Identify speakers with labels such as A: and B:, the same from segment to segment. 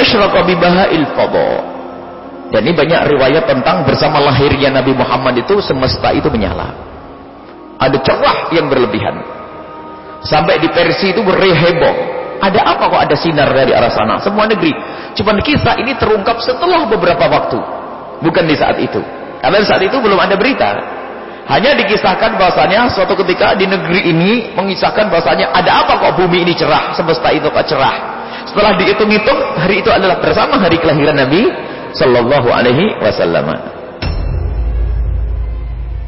A: asyraka bi baha'il. Dan ini banyak riwayat tentang bersama lahirnya Nabi Muhammad itu semesta itu menyala. Ada cerah yang berlebihan. Sampai di Persia itu berheboh. Ada apa kok ada sinar dari arah sana? Semua negeri. Cuma kisah ini terungkap setelah beberapa waktu. Bukan di saat itu. Karena saat itu belum ada berita. Hanya dikisahkan bahasanya suatu ketika di negeri ini mengisahkan bahasanya ada apa kok bumi ini cerah, semesta itu kok cerah. Setelah dihitung-hitung, hari itu adalah bersama hari kelahiran Nabi sallallahu alaihi wasallam.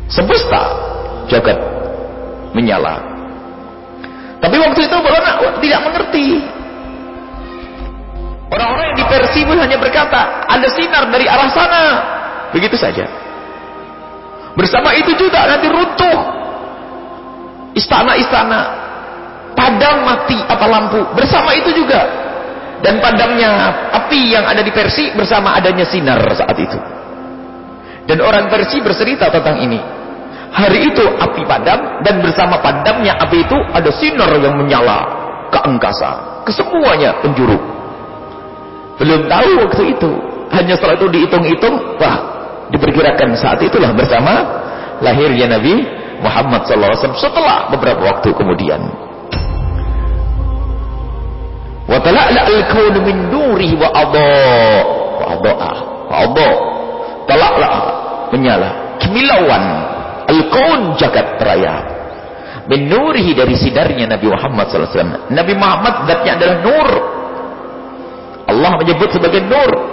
A: Semesta jagat menyala. Tapi waktu itu orang tidak mengerti. Orang-orang yang di Persia pun hanya berkata, ada sinar dari arah sana. Begitu saja. Bersama itu juga nanti runtuh istana-istana, padam mati apa lampu. Bersama itu juga dan padamnya api yang ada di Persia bersama adanya sinar saat itu. Dan orang Persia bercerita tentang ini. Hari itu api padam dan bersama padamnya api itu ada sinar yang menyala ke angkasa, ke semuanya penjuru. Belum tahu waktu itu. Hanya setelah itu dihitung-hitung, wah diperkirakan saat itulah bersama lahirnya Nabi Muhammad SAW setelah beberapa waktu kemudian wa tala'la al-kaun min nurihi wa adha wa adha wa adha tala'la menyala kemilauan al-kaun jagat raya min nurihi dari sidarnya Nabi Muhammad SAW Nabi Muhammad zatnya adalah nur Allah menyebut sebagai nur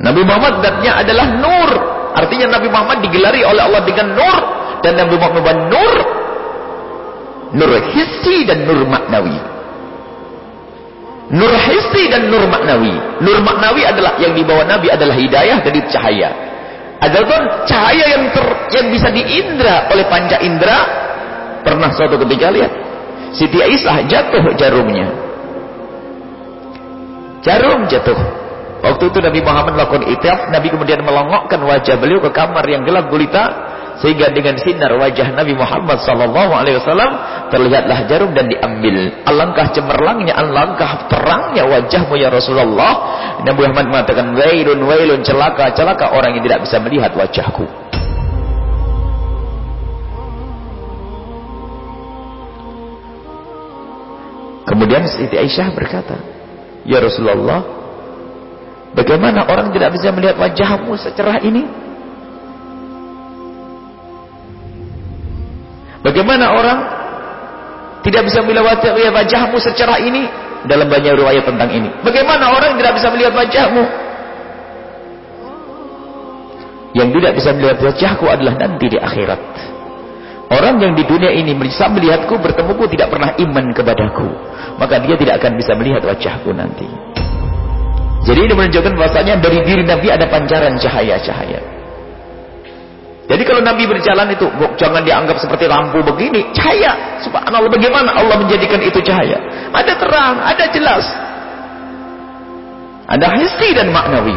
A: Nabi Muhammad datnya adalah nur. Artinya Nabi Muhammad digelari oleh Allah dengan nur. Dan Nabi Muhammad nur. Nur hissi dan nur maknawi. Nur hissi dan nur maknawi. Nur maknawi adalah yang dibawa Nabi adalah hidayah dari cahaya. Adapun cahaya yang ter, yang bisa diindra oleh panca indera. Pernah suatu ketika lihat. Siti Aisyah jatuh jarumnya. Jarum jatuh. Waktu itu Nabi Muhammad melakukan itikaf, Nabi kemudian melongokkan wajah beliau ke kamar yang gelap gulita sehingga dengan sinar wajah Nabi Muhammad sallallahu alaihi wasallam terlihatlah jarum dan diambil. Alangkah cemerlangnya, alangkah terangnya wajahmu ya Rasulullah. Nabi Muhammad mengatakan, "Wailun wailun celaka celaka orang yang tidak bisa melihat wajahku." Kemudian Siti Aisyah berkata, "Ya Rasulullah, Bagaimana orang tidak bisa melihat wajahmu secerah ini? Bagaimana orang tidak bisa melihat wajahmu secerah ini? Dalam banyak riwayat tentang ini. Bagaimana orang tidak bisa melihat wajahmu? Yang tidak bisa melihat wajahku adalah nanti di akhirat. Orang yang di dunia ini bisa melihatku, bertemuku, tidak pernah iman kepadaku. Maka dia tidak akan bisa melihat wajahku nanti. Jadi ini menunjukkan bahwasanya dari diri Nabi ada pancaran cahaya-cahaya. Jadi kalau Nabi berjalan itu jangan dianggap seperti lampu begini, cahaya. Subhanallah bagaimana Allah menjadikan itu cahaya? Ada terang, ada jelas. Ada hissi dan maknawi.